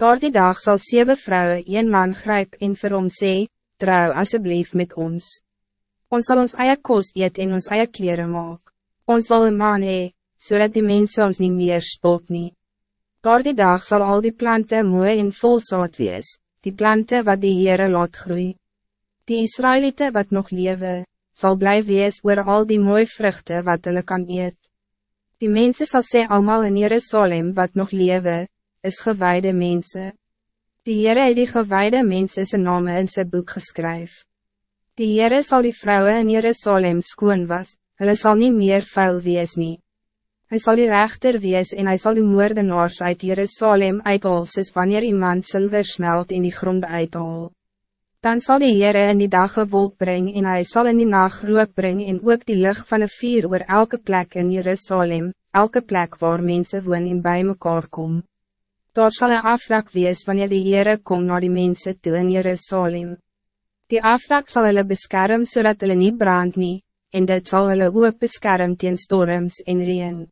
Door die dag zal zeven vrouwen een man grijp en vir hom sê, trouw alsjeblieft met ons. Ons zal ons eie koos eet en ons eie kleren maak. Ons wil een man hee, zodat die mensen ons niet meer spot nie. Door die dag zal al die planten mooi en vol zaad wees, die planten wat die Heere laat groei. Die Israëlieten wat nog leven, zal blijven wees oor al die mooie vruchten wat hulle kan eet. Die mensen zal sê allemaal in Jerusalem wat nog leven, is gewijde mensen. Die Heere het die gewijde mensen zijn name in zijn boek geskryf. Die Heere zal die vrouwen in Jerusalem skoon was, hulle sal niet meer vuil wees nie. Hy sal die rechter wees en hij zal die moordenaars uit Jerusalem uithaal soos wanneer iemand zilver smelt in die grond uithaal. Dan zal die Heere in die dag een wolk brengen en hij zal in die nacht rook brengen en ook die lucht van een vier oor elke plek in Jerusalem, elke plek waar mensen woon en bij mekaar kom. Daar zal een afrak wees wanneer die Heere kom naar die mensen toe in Jerusalem. Die afrak zal hulle beskerm zodat hulle niet brand nie, en dit zal hulle ook beskerm teen storms en reen.